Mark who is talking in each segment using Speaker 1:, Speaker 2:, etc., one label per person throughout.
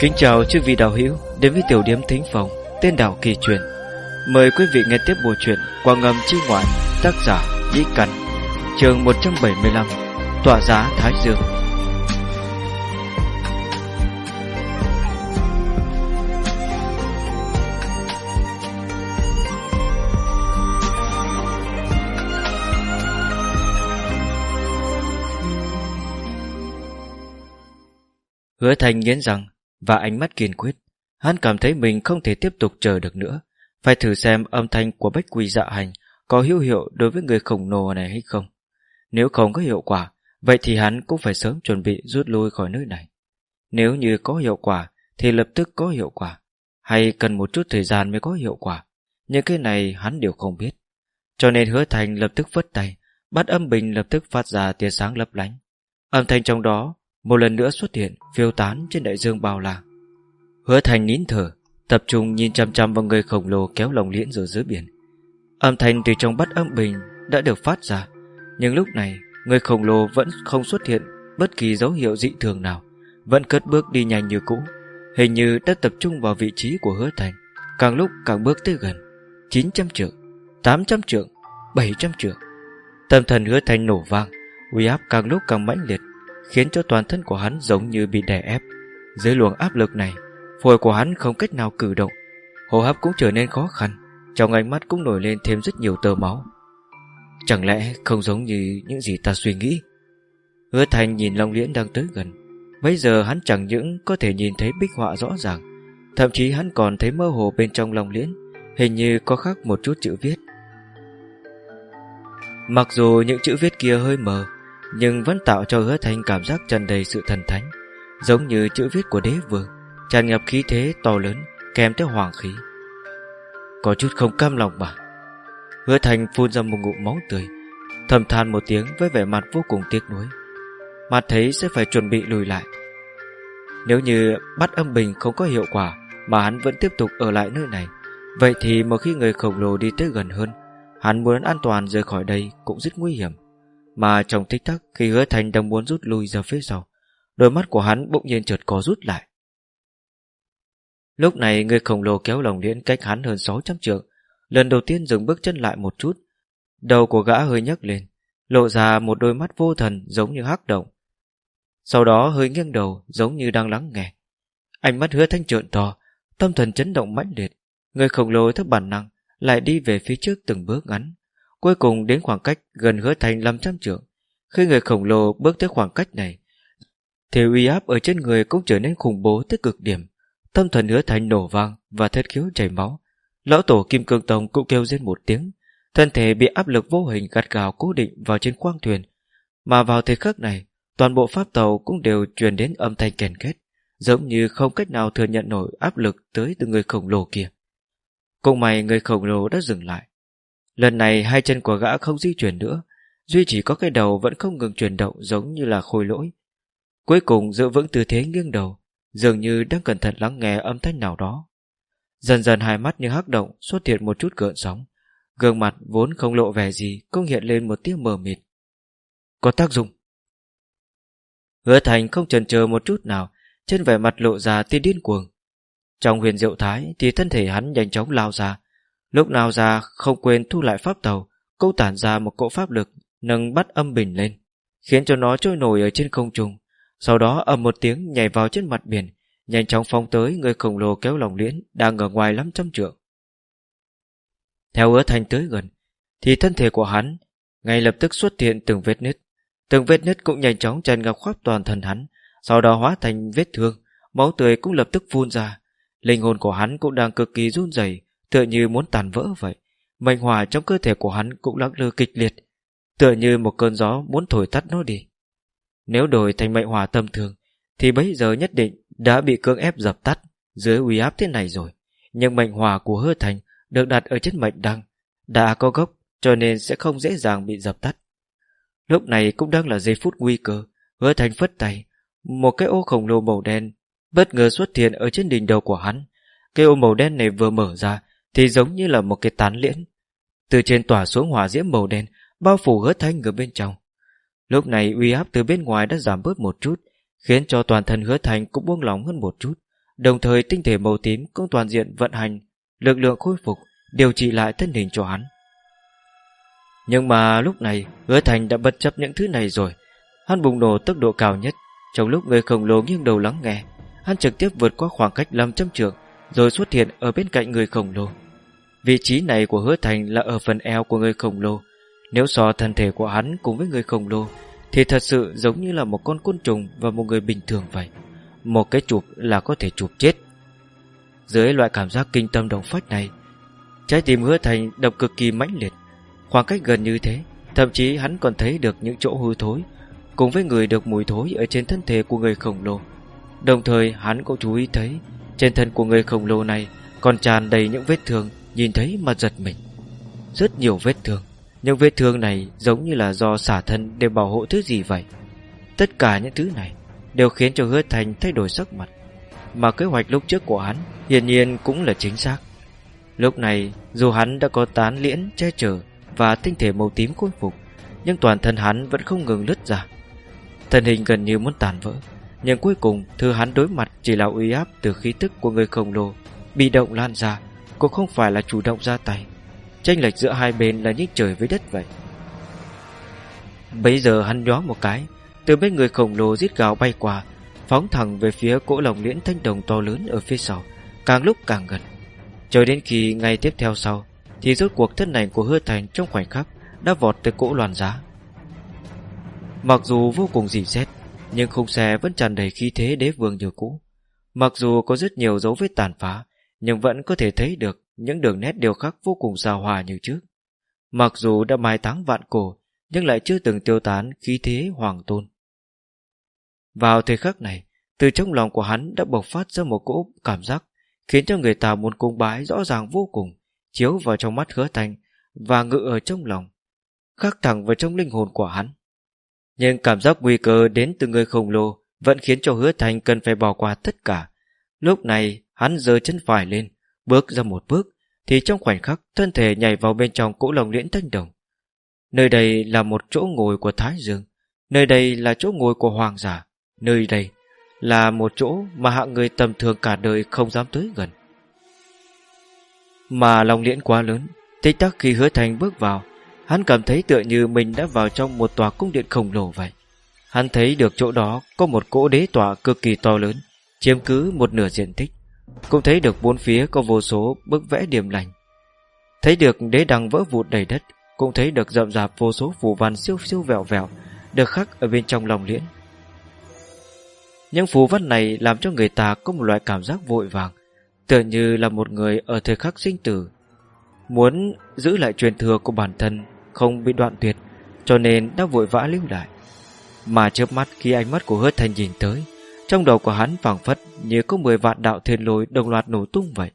Speaker 1: Kính chào chư vị đạo hữu đến với tiểu điểm thính phòng, tên đạo kỳ truyền. Mời quý vị nghe tiếp bộ truyện qua ngầm chi ngoại tác giả Dĩ Căn chương 175 Tọa giá Thái Dương Hứa Thành nghiến rằng và ánh mắt kiên quyết. Hắn cảm thấy mình không thể tiếp tục chờ được nữa, phải thử xem âm thanh của bách quy dạ hành có hữu hiệu đối với người khổng lồ này hay không. Nếu không có hiệu quả, vậy thì hắn cũng phải sớm chuẩn bị rút lui khỏi nơi này. Nếu như có hiệu quả, thì lập tức có hiệu quả, hay cần một chút thời gian mới có hiệu quả. Những cái này hắn đều không biết. Cho nên hứa thành lập tức vất tay, bắt âm bình lập tức phát ra tia sáng lấp lánh. Âm thanh trong đó một lần nữa xuất hiện, phiêu tán trên đại dương bao la. Hứa thành nín thở, tập trung nhìn chăm chăm vào người khổng lồ kéo lồng liễn rồi dưới biển. Âm thanh từ trong bắt âm bình đã được phát ra, nhưng lúc này, người khổng lồ vẫn không xuất hiện bất kỳ dấu hiệu dị thường nào, vẫn cất bước đi nhanh như cũ. Hình như đã tập trung vào vị trí của hứa thành, càng lúc càng bước tới gần 900 trượng 800 trượng 700 trượng. Tâm thần hứa thành nổ vang, uy áp càng lúc càng mãnh liệt khiến cho toàn thân của hắn giống như bị đè ép. Dưới luồng áp lực này, phổi của hắn không cách nào cử động, hô hấp cũng trở nên khó khăn, trong ánh mắt cũng nổi lên thêm rất nhiều tơ máu. Chẳng lẽ không giống như những gì ta suy nghĩ? Hứa Thành nhìn Long Liễn đang tới gần, bây giờ hắn chẳng những có thể nhìn thấy bích họa rõ ràng, thậm chí hắn còn thấy mơ hồ bên trong Long Liễn, hình như có khắc một chút chữ viết. Mặc dù những chữ viết kia hơi mờ, nhưng vẫn tạo cho hứa thanh cảm giác tràn đầy sự thần thánh, giống như chữ viết của đế vương, tràn ngập khí thế to lớn, kèm theo hoàng khí. Có chút không cam lòng mà. Hứa thanh phun ra một ngụm máu tươi, thầm than một tiếng với vẻ mặt vô cùng tiếc nuối. Mặt thấy sẽ phải chuẩn bị lùi lại. Nếu như bắt âm bình không có hiệu quả mà hắn vẫn tiếp tục ở lại nơi này, vậy thì một khi người khổng lồ đi tới gần hơn, hắn muốn an toàn rời khỏi đây cũng rất nguy hiểm mà trong tích tắc khi hứa thành đang muốn rút lui ra phía sau, Đôi mắt của hắn bỗng nhiên chợt có rút lại. Lúc này, người khổng lồ kéo lồng liễn cách hắn hơn 600 trượng, Lần đầu tiên dừng bước chân lại một chút. Đầu của gã hơi nhấc lên, Lộ ra một đôi mắt vô thần giống như hắc động. Sau đó hơi nghiêng đầu, giống như đang lắng nghe. Ánh mắt hứa thanh trợn to, Tâm thần chấn động mãnh liệt. Người khổng lồ thấp bản năng Lại đi về phía trước từng bước ngắn. Cuối cùng đến khoảng cách gần hứa thành 500 trượng. Khi người khổng lồ bước tới khoảng cách này Thì uy áp ở trên người cũng trở nên khủng bố tới cực điểm. Tâm thần hứa thành nổ vang Và thất khiếu chảy máu. Lão tổ Kim Cương Tông cũng kêu lên một tiếng. Thân thể bị áp lực vô hình gạt gào cố định vào trên khoang thuyền. Mà vào thời khắc này, Toàn bộ pháp tàu cũng đều truyền đến âm thanh kèn kết, Giống như không cách nào thừa nhận nổi áp lực tới từ người khổng lồ kia. Cùng mày người khổng lồ đã dừng lại. Lần này hai chân của gã không di chuyển nữa, Duy chỉ có cái đầu vẫn không ngừng chuyển động giống như là khôi lỗi. Cuối cùng giữ vững tư thế nghiêng đầu, Dường như đang cẩn thận lắng nghe âm thanh nào đó. Dần dần hai mắt như hắc động, xuất hiện một chút gợn sóng. Gương mặt vốn không lộ vẻ gì, Cũng hiện lên một tia mờ mịt. Có tác dụng. Hứa thành không chần chờ một chút nào, Trên vẻ mặt lộ ra tia điên cuồng. Trong huyền diệu thái Thì thân thể hắn nhanh chóng lao ra Lúc nào ra không quên thu lại pháp tàu Câu tản ra một cỗ pháp lực, Nâng bắt âm bình lên, Khiến cho nó trôi nổi ở trên không trung. Sau đó ầm một tiếng nhảy vào trên mặt biển, Nhanh chóng phóng tới người khổng lồ kéo lòng liễn Đang ở ngoài 500 trượng. Theo hứa thanh tới gần, Thì thân thể của hắn Ngay lập tức xuất hiện từng vết nứt. Từng vết nứt cũng nhanh chóng tràn ngập khắp toàn thân hắn, Sau đó hóa thành vết thương, Máu tươi cũng lập tức phun ra. Linh hồn của hắn cũng đang cực kỳ run rẩy tựa như muốn tàn vỡ vậy. Mệnh hỏa trong cơ thể của hắn cũng lắc lư kịch liệt, tựa như một cơn gió muốn thổi tắt nó đi. Nếu đổi thành mệnh hỏa tâm thường, thì bây giờ nhất định đã bị cưỡng ép dập tắt dưới uy áp thế này rồi. Nhưng mệnh hỏa của hứa thành được đặt ở trên mệnh đăng, đã có gốc cho nên sẽ không dễ dàng bị dập tắt. Lúc này cũng đang là giây phút nguy cơ, hứa thành phất tay, một cái ô khổng lồ màu đen bất ngờ xuất hiện ở trên đỉnh đầu của hắn. Cái ô màu đen này vừa mở ra thì giống như là một cái tán liễn. Từ trên tỏa xuống hỏa diễm màu đen, bao phủ hứa thanh ở bên trong. Lúc này uy áp từ bên ngoài đã giảm bớt một chút, khiến cho toàn thân hứa thanh cũng buông lỏng hơn một chút, Đồng thời tinh thể màu tím cũng toàn diện vận hành Lực lượng khôi phục Điều trị lại thân hình cho hắn Nhưng mà lúc này Hứa Thành đã bất chấp những thứ này rồi Hắn bùng nổ tốc độ cao nhất Trong lúc người khổng lồ nghiêng đầu lắng nghe Hắn trực tiếp vượt qua khoảng cách 500 trượng Rồi xuất hiện ở bên cạnh người khổng lồ Vị trí này của hứa thành là ở phần eo của người khổng lồ. Nếu so thân thể của hắn cùng với người khổng lồ, Thì thật sự giống như là một con côn trùng Và một người bình thường vậy. Một cái chụp là có thể chụp chết. Dưới loại cảm giác kinh tâm động phách này, Trái tim hứa thành đập cực kỳ mãnh liệt. Khoảng cách gần như thế, Thậm chí hắn còn thấy được những chỗ hư thối, Cùng với người được mùi thối Ở trên thân thể của người khổng lồ. Đồng thời, hắn cũng chú ý thấy, Trên thân của người khổng lồ này Còn tràn đầy những vết thương. Nhìn thấy mà giật mình. Rất nhiều vết thương. Những vết thương này giống như là do xả thân Để bảo hộ thứ gì vậy? Tất cả những thứ này Đều khiến cho hứa thành thay đổi sắc mặt. Mà kế hoạch lúc trước của hắn Hiển nhiên cũng là chính xác. Lúc này, dù hắn đã có tán liễn, che chở Và tinh thể màu tím khôi phục, Nhưng toàn thân hắn vẫn không ngừng lướt ra. Thân hình gần như muốn tàn vỡ, Nhưng cuối cùng thứ hắn đối mặt Chỉ là uy áp từ khí tức của người khổng lồ Bị động lan ra cũng không phải là chủ động ra tay. Tranh lệch giữa hai bên là như trời với đất vậy. Bây giờ hắn nhó một cái, Từ bên người khổng lồ giết gào bay qua, Phóng thẳng về phía cỗ lồng liễn thanh đồng to lớn ở phía sau, Càng lúc càng gần. Cho đến khi ngay tiếp theo sau, Thì rốt cuộc thân ảnh của hứa thành trong khoảnh khắc Đã vọt tới cỗ loàn giá. Mặc dù vô cùng dỉ xét, Nhưng khung xe vẫn tràn đầy khí thế đế vương như cũ. Mặc dù có rất nhiều dấu vết tàn phá nhưng vẫn có thể thấy được Những đường nét điều khắc vô cùng xa hòa như trước. Mặc dù đã mai táng vạn cổ Nhưng lại chưa từng tiêu tán khí thế hoàng tôn. Vào thời khắc này Từ trong lòng của hắn đã bộc phát ra một cỗ cảm giác Khiến cho người ta muốn cung bái rõ ràng vô cùng Chiếu vào trong mắt hứa thành Và ngự ở trong lòng Khắc thẳng vào trong linh hồn của hắn. Nhưng cảm giác nguy cơ đến từ người khổng lồ vẫn khiến cho hứa thành cần phải bỏ qua tất cả. Lúc này, hắn giơ chân phải lên, bước ra một bước, thì trong khoảnh khắc thân thể nhảy vào bên trong cỗ lồng liễn thanh đồng. Nơi đây là một chỗ ngồi của Thái Dương, nơi đây là chỗ ngồi của Hoàng giả, nơi đây là một chỗ mà hạng người tầm thường cả đời không dám tới gần. Mà lòng liễn quá lớn, tích tắc khi hứa thành bước vào, Hắn cảm thấy tựa như mình đã vào trong một tòa cung điện khổng lồ vậy. Hắn thấy được chỗ đó có một cỗ đế tòa cực kỳ to lớn, chiếm cứ một nửa diện tích. Cũng thấy được bốn phía có vô số bức vẽ điểm lành. Thấy được đế đằng vỡ vụt đầy đất, cũng thấy được rậm rạp vô số phù văn siêu siêu vẹo vẹo, được khắc ở bên trong lòng liễn. Những phù văn này làm cho người ta có một loại cảm giác vội vàng, tựa như là một người ở thời khắc sinh tử, muốn giữ lại truyền thừa của bản thân không bị đoạn tuyệt Cho nên đã vội vã lưu lại Mà chớp mắt khi ánh mắt của hứa thành nhìn tới trong đầu của hắn phảng phất Như có 10 vạn đạo thiên lôi đồng loạt nổ tung vậy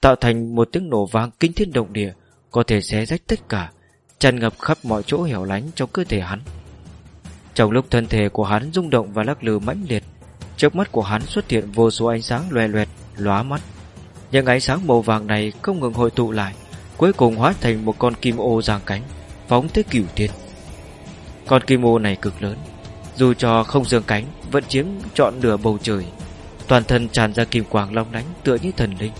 Speaker 1: Tạo thành một tiếng nổ vang kinh thiên động địa Có thể xé rách tất cả Tràn ngập khắp mọi chỗ hẻo lánh trong cơ thể hắn. Trong lúc thân thể của hắn rung động và lắc lư mãnh liệt Trước mắt của hắn xuất hiện vô số ánh sáng loè loẹt, lóa mắt. Những ánh sáng màu vàng này không ngừng hội tụ lại Cuối cùng hóa thành một con kim ô giang cánh phóng tới cửu thiên. Con kim ô này cực lớn dù cho không dương cánh, Vẫn chiếm trọn nửa bầu trời. Toàn thân tràn ra kim quang long lánh Tựa như thần linh.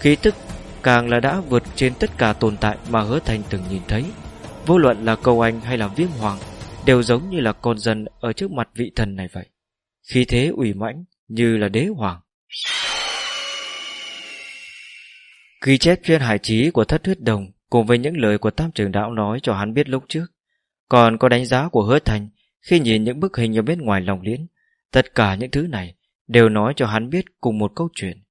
Speaker 1: Khí tức càng là đã vượt trên tất cả tồn tại Mà hứa thành từng nhìn thấy. Vô luận là cầu anh hay là viêm hoàng, Đều giống như là con dân Ở trước mặt vị thần này vậy. Khí thế ủy mãnh như là đế hoàng. Ghi chép chuyên hải trí của thất huyết đồng cùng với những lời của Tam Trường Đạo nói cho hắn biết lúc trước. Còn có đánh giá của hứa thành khi nhìn những bức hình ở bên ngoài lòng liễn. Tất cả những thứ này đều nói cho hắn biết cùng một câu chuyện.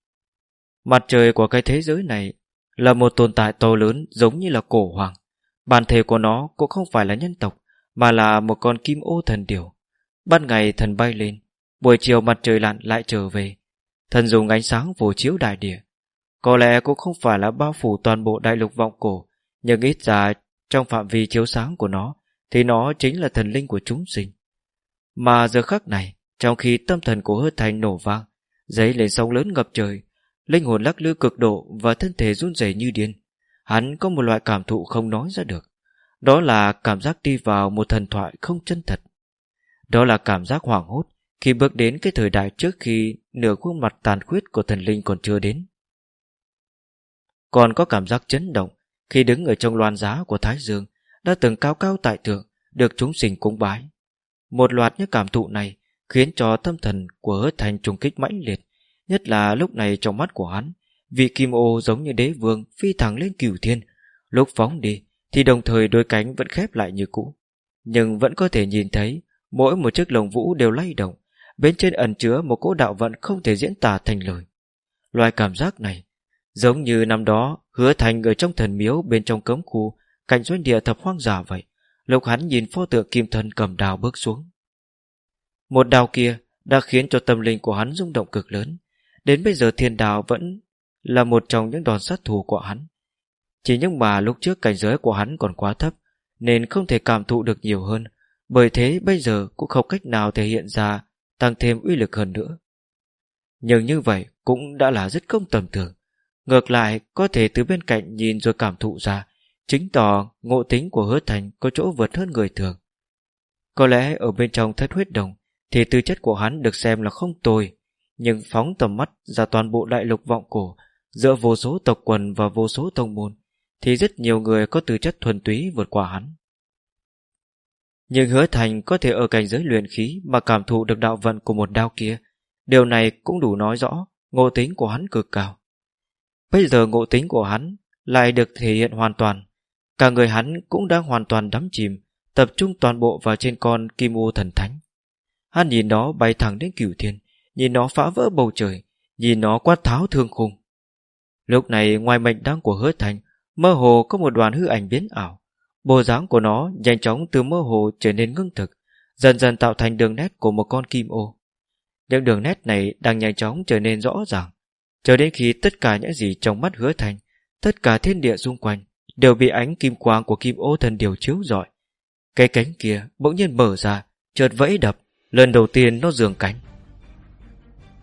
Speaker 1: Mặt trời của cái thế giới này là một tồn tại to lớn giống như là cổ hoàng. Bản thể của nó cũng không phải là nhân tộc, mà là một con kim ô thần điều. Ban ngày thần bay lên, buổi chiều mặt trời lặn lại trở về. Thần dùng ánh sáng phổ chiếu đại địa. Có lẽ cũng không phải là bao phủ toàn bộ đại lục vọng cổ, nhưng ít ra trong phạm vi chiếu sáng của nó, thì nó chính là thần linh của chúng sinh. Mà giờ khắc này, trong khi tâm thần của hứa thành nổ vang, giấy lên sóng lớn ngập trời, linh hồn lắc lư cực độ và thân thể run rẩy như điên, hắn có một loại cảm thụ không nói ra được. Đó là cảm giác đi vào một thần thoại không chân thật. Đó là cảm giác hoảng hốt khi bước đến cái thời đại trước khi nửa khuôn mặt tàn khuyết của thần linh còn chưa đến. Còn có cảm giác chấn động khi đứng ở trong loan giá của Thái Dương đã từng cao cao tại thượng được chúng sinh cúng bái. Một loạt những cảm thụ này khiến cho tâm thần của hứa thành trùng kích mãnh liệt, nhất là lúc này trong mắt của hắn, vị kim ô giống như đế vương phi thẳng lên cửu thiên, lúc phóng đi thì đồng thời đôi cánh vẫn khép lại như cũ, nhưng vẫn có thể nhìn thấy mỗi một chiếc lồng vũ đều lay động, bên trên ẩn chứa một cỗ đạo vận không thể diễn tả thành lời. Loại cảm giác này, giống như năm đó hứa thành ở trong thần miếu bên trong cấm khu, cảnh doanh địa thập hoang dã vậy, lúc hắn nhìn pho tượng kim thân cầm đào bước xuống. Một đào kia đã khiến cho tâm linh của hắn rung động cực lớn, đến bây giờ thiên đào vẫn là một trong những đòn sát thủ của hắn. Chỉ nhưng mà lúc trước cảnh giới của hắn còn quá thấp, nên không thể cảm thụ được nhiều hơn, bởi thế bây giờ cũng không cách nào thể hiện ra tăng thêm uy lực hơn nữa. Nhưng như vậy cũng đã là rất không tầm thường. Ngược lại, có thể từ bên cạnh nhìn rồi cảm thụ ra, chứng tỏ ngộ tính của hứa thành có chỗ vượt hơn người thường. Có lẽ ở bên trong thất huyết đồng, thì tư chất của hắn được xem là không tồi, nhưng phóng tầm mắt ra toàn bộ đại lục vọng cổ, giữa vô số tộc quần và vô số tông môn, thì rất nhiều người có tư chất thuần túy vượt qua hắn. Nhưng hứa thành có thể ở cảnh giới luyện khí mà cảm thụ được đạo vận của một đao kia. Điều này cũng đủ nói rõ ngộ tính của hắn cực cao. Bây giờ ngộ tính của hắn lại được thể hiện hoàn toàn. Cả người hắn cũng đang hoàn toàn đắm chìm, tập trung toàn bộ vào trên con kim ô thần thánh. Hắn nhìn nó bay thẳng đến cửu thiên, nhìn nó phá vỡ bầu trời, nhìn nó quát tháo thương khung. Lúc này ngoài mệnh đăng của hứa thành, mơ hồ có một đoàn hư ảnh biến ảo. Bộ dáng của nó nhanh chóng từ mơ hồ trở nên ngưng thực, dần dần tạo thành đường nét của một con kim ô. Những đường nét này đang nhanh chóng trở nên rõ ràng, cho đến khi tất cả những gì trong mắt hứa thành, tất cả thiên địa xung quanh, đều bị ánh kim quang của kim ô thần điều chiếu rọi. Cái cánh kia bỗng nhiên mở ra, chợt vẫy đập, lần đầu tiên nó dường cánh.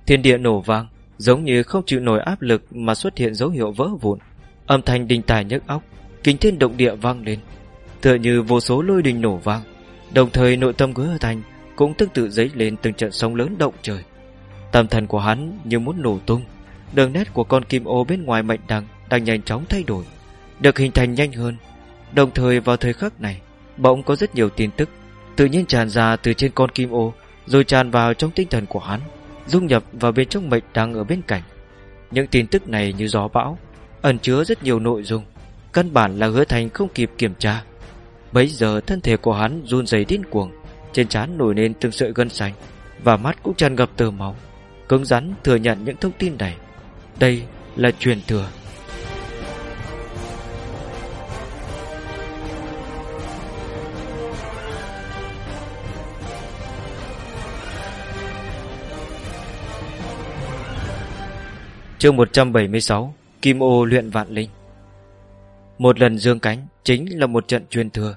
Speaker 1: Thiên địa nổ vang, giống như không chịu nổi áp lực mà xuất hiện dấu hiệu vỡ vụn. Âm thanh đình tài nhức óc, kinh thiên động địa vang lên, tựa như vô số lôi đình nổ vang đồng thời nội tâm hứa thành cũng tương tự dấy lên từng trận sóng lớn động trời tâm thần của hắn như muốn nổ tung đường nét của con kim ô bên ngoài mệnh đằng đang nhanh chóng thay đổi được hình thành nhanh hơn. Đồng thời vào thời khắc này, bỗng có rất nhiều tin tức tự nhiên tràn ra từ trên con kim ô, rồi tràn vào trong tinh thần của hắn, dung nhập vào bên trong mệnh đang ở bên cạnh. Những tin tức này như gió bão, ẩn chứa rất nhiều nội dung, căn bản là hứa thành không kịp kiểm tra. Bấy giờ thân thể của hắn run rẩy điên cuồng, Trên trán nổi lên từng sợi gân xanh, Và mắt cũng tràn ngập tơ máu. Cứng rắn thừa nhận những thông tin này. Đây là truyền thừa. Chương 176 Kim ô luyện vạn linh. Một lần dương cánh Chính là một trận truyền thừa.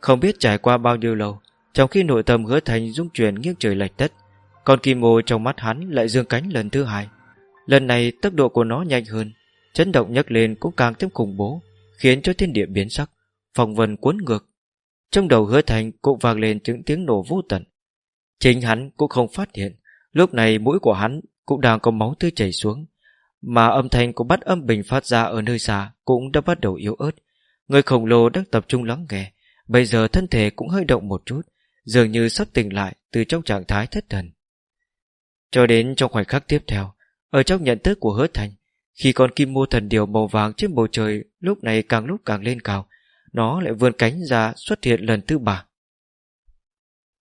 Speaker 1: Không biết trải qua bao nhiêu lâu, Trong khi nội tâm hứa thành dung chuyển nghiêng trời lệch đất, Con kim ô trong mắt hắn lại dương cánh lần thứ hai. Lần này tốc độ của nó nhanh hơn, Chấn động nhấc lên cũng càng thêm khủng bố, Khiến cho thiên địa biến sắc Phòng vần cuốn ngược. Trong đầu hứa thành cũng vang lên những tiếng nổ vô tận. Chính hắn cũng không phát hiện, Lúc này mũi của hắn cũng đang có máu tươi chảy xuống. Mà âm thanh của bắt âm bình phát ra ở nơi xa Cũng đã bắt đầu yếu ớt. Người khổng lồ đang tập trung lắng nghe. Bây giờ thân thể cũng hơi động một chút, Dường như sắp tỉnh lại Từ trong trạng thái thất thần. Cho đến trong khoảnh khắc tiếp theo, Ở trong nhận thức của hứa thành, Khi con kim mô thần điều màu vàng trên bầu trời Lúc này càng lúc càng lên cao, Nó lại vươn cánh ra xuất hiện lần thứ ba.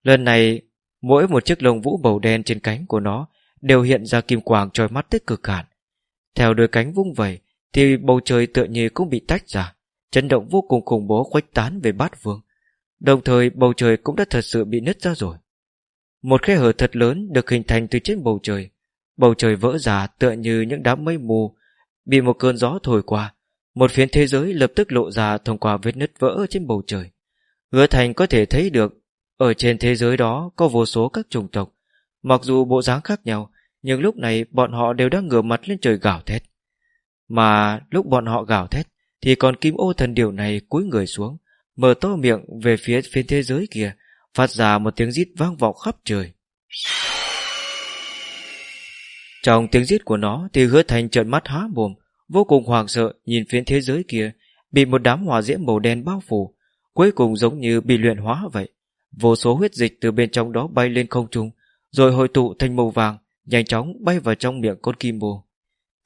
Speaker 1: Lần này, Mỗi một chiếc lông vũ bầu đen trên cánh của nó Đều hiện ra kim quang trói mắt tích cực hạn theo đôi cánh vung vẩy, Thì bầu trời tựa như cũng bị tách ra, Chấn động vô cùng khủng bố khuếch tán về bát vương. Đồng thời, bầu trời cũng đã thật sự bị nứt ra rồi. Một khe hở thật lớn được hình thành từ trên bầu trời. Bầu trời vỡ ra tựa như những đám mây mù, Bị một cơn gió thổi qua. Một phiến thế giới lập tức lộ ra thông qua vết nứt vỡ trên bầu trời. Hứa thành có thể thấy được, Ở trên thế giới đó có vô số các chủng tộc. Mặc dù bộ dáng khác nhau nhưng lúc này bọn họ đều đang ngửa mặt lên trời gào thét Mà lúc bọn họ gào thét thì còn kim ô thần điều này cúi người xuống mở to miệng về phía phiên thế giới kia phát ra một tiếng rít vang vọng khắp trời Trong tiếng rít của nó thì hứa thành trợn mắt há mồm, vô cùng hoảng sợ nhìn phiến thế giới kia, bị một đám hỏa diễm màu đen bao phủ, cuối cùng giống như bị luyện hóa vậy. Vô số huyết dịch từ bên trong đó bay lên không trung, rồi hội tụ thành màu vàng, nhanh chóng bay vào trong miệng con kim bồ.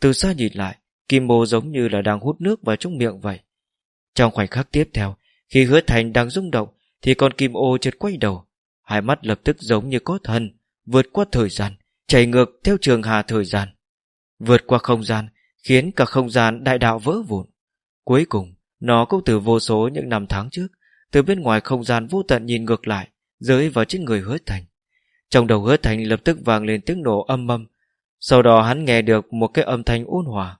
Speaker 1: Từ xa nhìn lại, kim bồ giống như là đang hút nước vào trong miệng vậy. Trong khoảnh khắc tiếp theo, khi hứa thành đang rung động, thì con kim ô chợt quay đầu. Hai mắt lập tức giống như có thần, vượt qua thời gian, chảy ngược theo trường hà thời gian. Vượt qua không gian, khiến cả không gian đại đạo vỡ vụn. Cuối cùng, nó cũng từ vô số những năm tháng trước, từ bên ngoài không gian vô tận nhìn ngược lại, rơi vào trên người hứa thành. Trong đầu hứa thành lập tức vang lên tiếng nổ âm âm, sau đó hắn nghe được một cái âm thanh ôn hòa.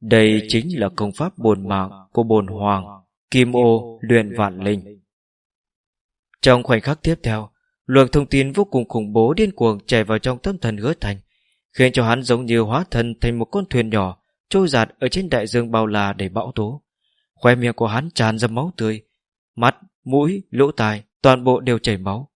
Speaker 1: Đây chính là công pháp bồn mạng của bồn hoàng, kim ô luyện vạn linh. Trong khoảnh khắc tiếp theo, luồng thông tin vô cùng khủng bố điên cuồng chảy vào trong tâm thần hứa thành, khiến cho hắn giống như hóa thân thành một con thuyền nhỏ trôi giạt ở trên đại dương bao la để bão tố. Khoe miệng của hắn tràn ra máu tươi, mắt, mũi, lỗ tai, toàn bộ đều chảy máu.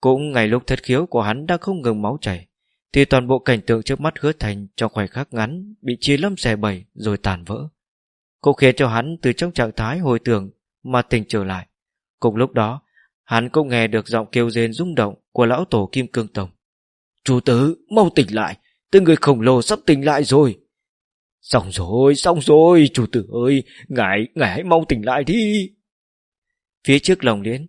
Speaker 1: Cũng ngày lúc thất khiếu của hắn đã không ngừng máu chảy, thì toàn bộ cảnh tượng trước mắt hứa thành trong khoảnh khắc ngắn bị chia lâm xẻ bảy rồi tàn vỡ. Cũng khiến cho hắn từ trong trạng thái hồi tưởng mà tỉnh trở lại. Cùng lúc đó, hắn cũng nghe được giọng kêu rên rung động của lão tổ Kim Cương Tổng. Chủ tử, mau tỉnh lại, tên người khổng lồ sắp tỉnh lại rồi. Xong rồi, xong rồi, chủ tử ơi, ngài, ngài hãy mau tỉnh lại đi. Phía trước lòng liễn,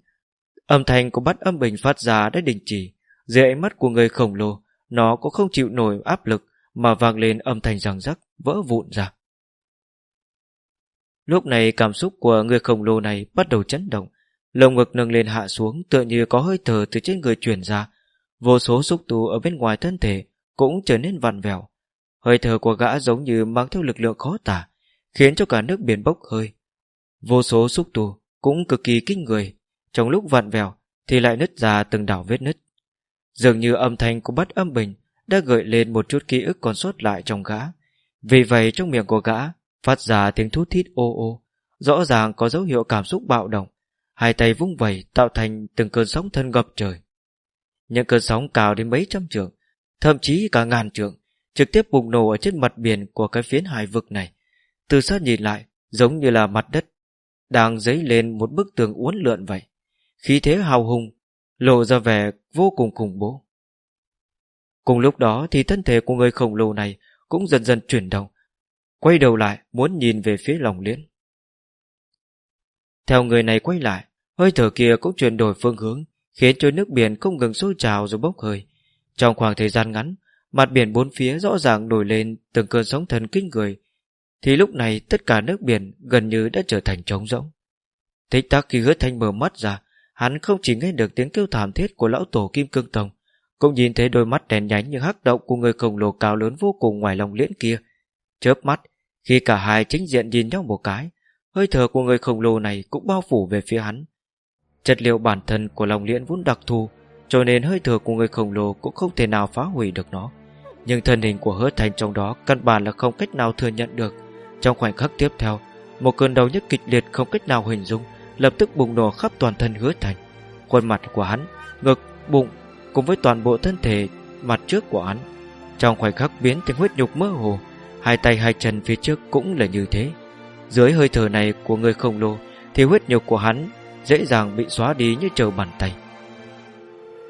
Speaker 1: âm thanh của bắt âm bình phát ra đã đình chỉ, dưới ánh mắt của người khổng lồ, nó cũng không chịu nổi áp lực mà vang lên âm thanh răng rắc, vỡ vụn ra. Lúc này cảm xúc của người khổng lồ này bắt đầu chấn động, lồng ngực nâng lên hạ xuống tựa như có hơi thở từ trên người truyền ra, vô số xúc tu ở bên ngoài thân thể cũng trở nên vặn vẹo. Hơi thở của gã giống như mang theo lực lượng khó tả, khiến cho cả nước biển bốc hơi. Vô số xúc tu cũng cực kỳ kinh người, trong lúc vặn vẹo thì lại nứt ra từng đảo vết nứt. Dường như âm thanh của bất âm bình đã gợi lên một chút ký ức còn sót lại trong gã. Vì vậy trong miệng của gã phát ra tiếng thút thít ô ô, rõ ràng có dấu hiệu cảm xúc bạo động. Hai tay vung vẩy tạo thành từng cơn sóng thân ngập trời. Những cơn sóng cao đến mấy trăm trượng, thậm chí cả ngàn trượng, trực tiếp bùng nổ ở trên mặt biển của cái phiến hải vực này. Từ xa nhìn lại, giống như là mặt đất, đang dấy lên một bức tường uốn lượn vậy. Khí thế hào hùng, lộ ra vẻ vô cùng khủng bố. Cùng lúc đó thì thân thể của người khổng lồ này cũng dần dần chuyển động, quay đầu lại muốn nhìn về phía lòng liễn. Theo người này quay lại, hơi thở kia cũng chuyển đổi phương hướng, khiến cho nước biển không ngừng sôi trào rồi bốc hơi. Trong khoảng thời gian ngắn, mặt biển bốn phía rõ ràng nổi lên từng cơn sóng thần kinh người, thì lúc này tất cả nước biển gần như đã trở thành trống rỗng. Tích tắc khi hứa thanh mở mắt ra, hắn không chỉ nghe được tiếng kêu thảm thiết của lão tổ Kim Cương Tông, cũng nhìn thấy đôi mắt đèn nhánh như hắc động của người khổng lồ cao lớn vô cùng ngoài lòng liễn kia. Chớp mắt, khi cả hai chính diện nhìn nhau một cái, hơi thở của người khổng lồ này cũng bao phủ về phía hắn. Chất liệu bản thân của lòng liễn vốn đặc thù, cho nên hơi thở của người khổng lồ cũng không thể nào phá hủy được nó. Nhưng thân hình của hứa thành trong đó căn bản là không cách nào thừa nhận được. Trong khoảnh khắc tiếp theo, một cơn đau nhức kịch liệt không cách nào hình dung lập tức bùng nổ khắp toàn thân hứa thành. Khuôn mặt của hắn, ngực, bụng cùng với toàn bộ thân thể mặt trước của hắn. Trong khoảnh khắc biến thành huyết nhục mơ hồ, hai tay hai chân phía trước cũng là như thế. Dưới hơi thở này của người khổng lồ thì huyết nhục của hắn dễ dàng bị xóa đi như chờ bàn tay.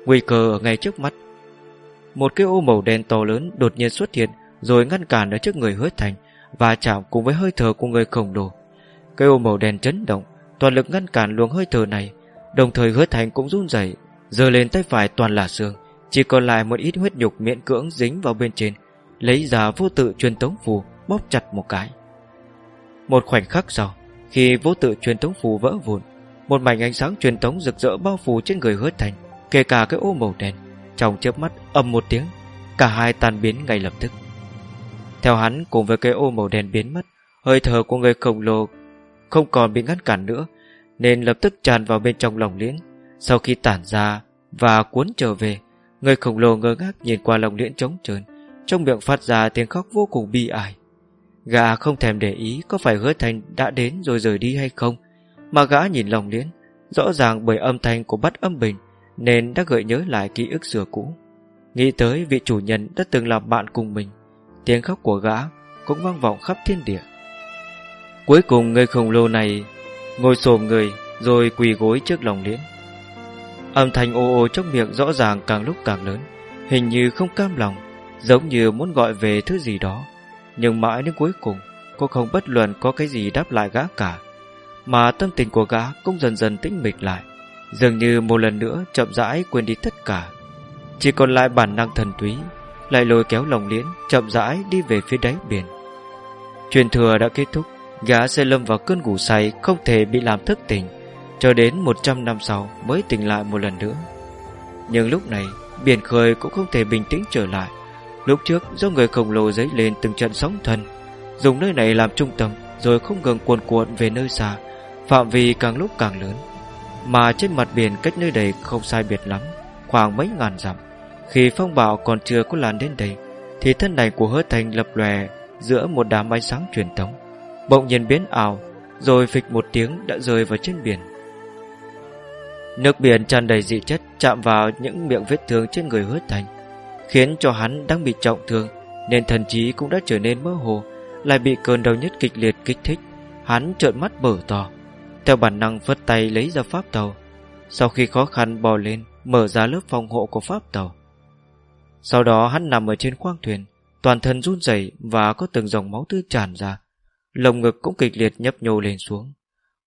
Speaker 1: Nguy cơ ở ngay trước mắt. Một cái ô màu đen to lớn đột nhiên xuất hiện rồi ngăn cản ở trước người hứa thành và chạm cùng với hơi thở của người khổng lồ. Cái ô màu đen chấn động, toàn lực ngăn cản luồng hơi thở này, đồng thời hứa thành cũng run rẩy, giơ lên tay phải toàn là xương, chỉ còn lại một ít huyết nhục miễn cưỡng dính vào bên trên, lấy ra vô tự truyền tống phù bóp chặt một cái. Một khoảnh khắc sau, khi vô tự truyền tống phù vỡ vụn, một mảnh ánh sáng truyền tống rực rỡ bao phủ trên người hứa thành, kể cả cái ô màu đen. Trong chớp mắt âm một tiếng, cả hai tan biến ngay lập tức. Theo hắn cùng với cái ô màu đen biến mất, hơi thở của người khổng lồ không còn bị ngăn cản nữa, nên lập tức tràn vào bên trong lòng liễn. Sau khi tản ra và cuốn trở về, người khổng lồ ngơ ngác nhìn qua lòng liễn trống trơn, trong miệng phát ra tiếng khóc vô cùng bi ai. Gã không thèm để ý có phải hứa thành đã đến rồi rời đi hay không, mà gã nhìn lòng liễn, rõ ràng bởi âm thanh của bắt âm bình, nên đã gợi nhớ lại ký ức xưa cũ. Nghĩ tới vị chủ nhân đã từng làm bạn cùng mình Tiếng khóc của gã Cũng vang vọng khắp thiên địa Cuối cùng người khổng lồ này, Ngồi xổm người, Rồi quỳ gối trước lòng liễn Âm thanh ô ô trong miệng rõ ràng càng lúc càng lớn, Hình như không cam lòng, Giống như muốn gọi về thứ gì đó. Nhưng mãi đến cuối cùng, Cô không bất luận có cái gì đáp lại gã cả, Mà tâm tình của gã cũng dần dần tĩnh mịch lại, Dường như một lần nữa chậm rãi quên đi tất cả. Chỉ còn lại bản năng thần túy, Lại lôi kéo lòng liễn Chậm rãi đi về phía đáy biển. Truyền thừa đã kết thúc. Gã sẽ lâm vào cơn ngủ say, Không thể bị làm thức tỉnh, Cho đến 100 năm sau mới tỉnh lại một lần nữa. Nhưng lúc này, Biển khơi cũng không thể bình tĩnh trở lại. Lúc trước, do người khổng lồ dấy lên từng trận sóng thần, Dùng nơi này làm trung tâm, Rồi không ngừng cuồn cuộn về nơi xa, Phạm vi càng lúc càng lớn. Mà trên mặt biển cách nơi đây không sai biệt lắm, Khoảng mấy ngàn dặm. Khi phong bạo còn chưa có lan đến đây, Thì thân ảnh của hứa thành lập lòe Giữa một đám ánh sáng truyền thống. Bỗng nhiên biến ảo, Rồi phịch một tiếng đã rơi vào trên biển. Nước biển tràn đầy dị chất, Chạm vào những miệng vết thương trên người hứa thành, Khiến cho hắn đang bị trọng thương, Nên thần trí cũng đã trở nên mơ hồ, Lại bị cơn đau nhất kịch liệt kích thích. Hắn trợn mắt bở to, Theo bản năng vất tay lấy ra pháp tàu. Sau khi khó khăn bò lên, Mở ra lớp phòng hộ của pháp tàu. Sau đó hắn nằm ở trên khoang thuyền, Toàn thân run rẩy Và có từng dòng máu tươi tràn ra. Lồng ngực cũng kịch liệt nhấp nhô lên xuống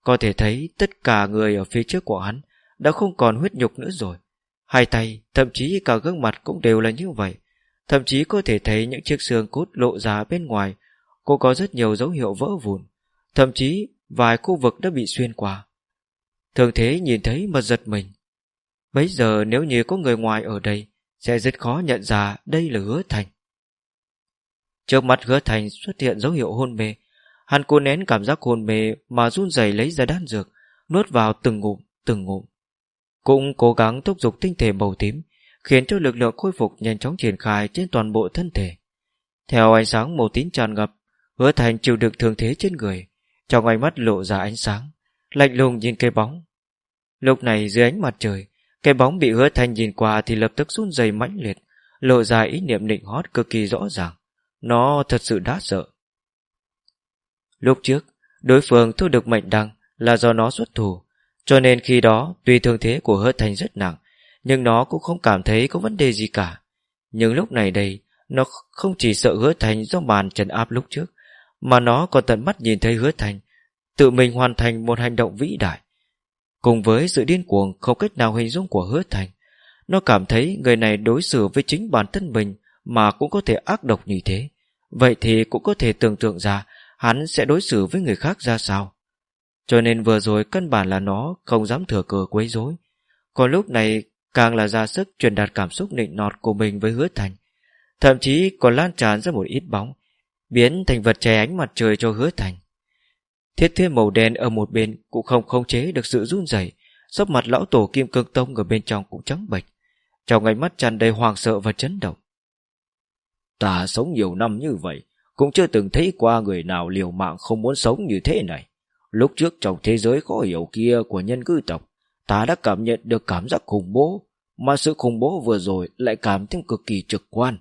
Speaker 1: Có thể thấy tất cả người ở phía trước của hắn Đã không còn huyết nhục nữa rồi Hai tay, thậm chí cả gương mặt cũng đều là như vậy. Thậm chí có thể thấy những chiếc xương cốt lộ ra bên ngoài, cô có rất nhiều dấu hiệu vỡ vụn. Thậm chí vài khu vực đã bị xuyên qua. Thường thế nhìn thấy mà giật mình. Bây giờ nếu như có người ngoài ở đây, sẽ rất khó nhận ra đây là hứa thành. Trước mắt hứa thành xuất hiện dấu hiệu hôn mê. Hắn cố nén cảm giác hôn mê mà run rẩy lấy ra đan dược, nuốt vào từng ngụm, từng ngụm. Cũng cố gắng thúc giục tinh thể màu tím Khiến cho lực lượng khôi phục nhanh chóng triển khai Trên toàn bộ thân thể. Theo ánh sáng màu tím tràn ngập Hứa thành chịu đựng thương thế trên người. Trong ánh mắt lộ ra ánh sáng Lạnh lùng nhìn cây bóng. Lúc này dưới ánh mặt trời Cây bóng bị hứa thành nhìn qua Thì lập tức run rẩy mãnh liệt Lộ ra ý niệm định hót cực kỳ rõ ràng. Nó thật sự đã sợ. Lúc trước, Đối phương thu được mệnh đăng Là do nó xuất thủ, cho nên khi đó Tuy thương thế của hứa thành rất nặng, Nhưng nó cũng không cảm thấy có vấn đề gì cả. Nhưng lúc này đây, Nó không chỉ sợ hứa thành do màn trần áp lúc trước, Mà nó còn tận mắt nhìn thấy hứa thành Tự mình hoàn thành một hành động vĩ đại. Cùng với sự điên cuồng, Không cách nào hình dung của hứa thành, Nó cảm thấy người này đối xử với chính bản thân mình Mà cũng có thể ác độc như thế. Vậy thì cũng có thể tưởng tượng ra Hắn sẽ đối xử với người khác ra sao? Cho nên vừa rồi căn bản là nó không dám thừa cờ quấy rối. Còn lúc này, càng là ra sức truyền đạt cảm xúc nịnh nọt của mình với hứa thành. Thậm chí còn lan tràn ra một ít bóng, Biến thành vật che ánh mặt trời cho hứa thành. Thiết thiên màu đen ở một bên Cũng không khống chế được sự run rẩy sắp mặt lão tổ kim cương tông ở bên trong cũng trắng bệch. Trong ánh mắt tràn đầy hoàng sợ và chấn động. Ta sống nhiều năm như vậy cũng chưa từng thấy qua người nào liều mạng không muốn sống như thế này Lúc trước trong thế giới khó hiểu kia của nhân cư tộc, ta đã cảm nhận được cảm giác khủng bố, mà sự khủng bố vừa rồi lại cảm thêm cực kỳ trực quan.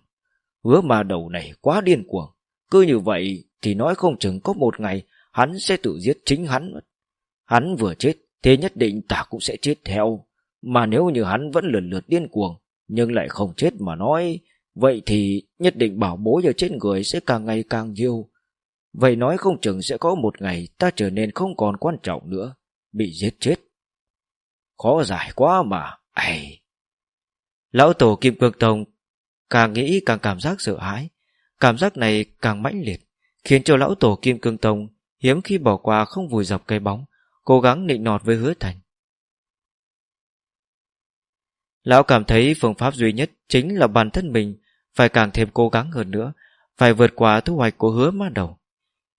Speaker 1: Hứa mà đầu này quá điên cuồng, cứ như vậy thì nói không chừng có một ngày hắn sẽ tự giết chính hắn. Hắn vừa chết, thế nhất định ta cũng sẽ chết theo. Mà nếu như hắn vẫn lần lượt điên cuồng, nhưng lại không chết mà nói, vậy thì nhất định bảo bối ở trên người sẽ càng ngày càng nhiều. Vậy nói không chừng sẽ có một ngày ta trở nên không còn quan trọng nữa, bị giết chết. Khó giải quá mà, ầy. Lão tổ Kim Cương Tông càng nghĩ càng cảm giác sợ hãi, cảm giác này càng mãnh liệt, khiến cho lão tổ Kim Cương Tông hiếm khi bỏ qua không vùi dập cây bóng, cố gắng nịnh nọt với hứa thành. Lão cảm thấy phương pháp duy nhất chính là bản thân mình phải càng thêm cố gắng hơn nữa, phải vượt qua thu hoạch của hứa ma đầu.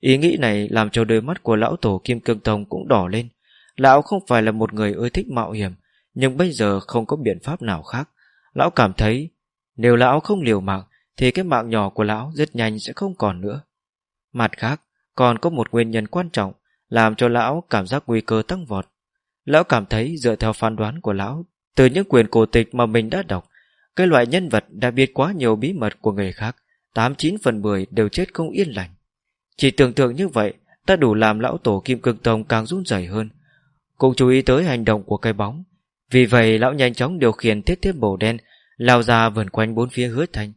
Speaker 1: Ý nghĩ này làm cho đôi mắt của lão tổ Kim Cương Tông cũng đỏ lên. Lão không phải là một người ưa thích mạo hiểm, nhưng bây giờ không có biện pháp nào khác. Lão cảm thấy, nếu lão không liều mạng, thì cái mạng nhỏ của lão rất nhanh sẽ không còn nữa. Mặt khác, còn có một nguyên nhân quan trọng làm cho lão cảm giác nguy cơ tăng vọt. Lão cảm thấy dựa theo phán đoán của lão, từ những quyền cổ tịch mà mình đã đọc, cái loại nhân vật đã biết quá nhiều bí mật của người khác 89 phần 10 đều chết không yên lành. Chỉ tưởng tượng như vậy Đã đủ làm lão tổ Kim Cương Tông càng run rẩy hơn. Cũng chú ý tới hành động của cây bóng. Vì vậy lão nhanh chóng điều khiển thiết tiếp màu đen Lao ra vần quanh bốn phía hứa thanh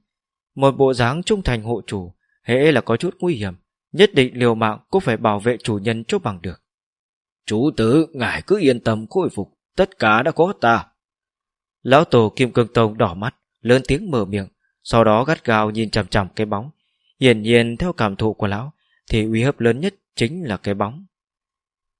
Speaker 1: Một bộ dáng trung thành hộ chủ Hễ là có chút nguy hiểm Nhất định liều mạng cũng phải bảo vệ chủ nhân cho bằng được. Chú tử, ngài cứ yên tâm khôi phục Tất cả đã có ta. Lão tổ Kim Cương Tông đỏ mắt Lớn tiếng mở miệng Sau đó gắt gao nhìn chằm chằm cái bóng. Hiển nhiên theo cảm thụ của lão Thì uy hiếp lớn nhất chính là cái bóng.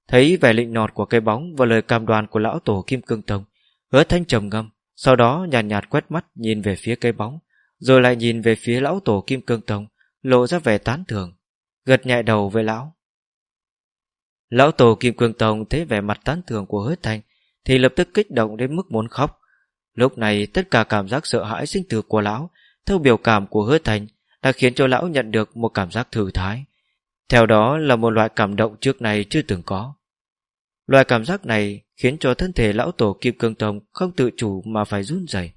Speaker 1: Thấy vẻ lịnh nọt của cái bóng Và lời cam đoan của lão tổ Kim Cương Tông Hứa thanh trầm ngâm Sau đó nhàn nhạt, nhạt quét mắt nhìn về phía cái bóng Rồi lại nhìn về phía lão tổ Kim Cương Tông Lộ ra vẻ tán thưởng Gật nhẹ đầu với lão. Lão tổ Kim Cương Tông thấy vẻ mặt tán thưởng của hứa thanh Thì lập tức kích động đến mức muốn khóc. Lúc này tất cả cảm giác sợ hãi sinh tử của lão, Theo biểu cảm của hứa thành, Đã khiến cho lão nhận được một cảm giác thư thái Theo đó là một loại cảm động trước này chưa từng có. Loại cảm giác này khiến cho thân thể lão tổ Kim Cương Tông không tự chủ mà phải run rẩy.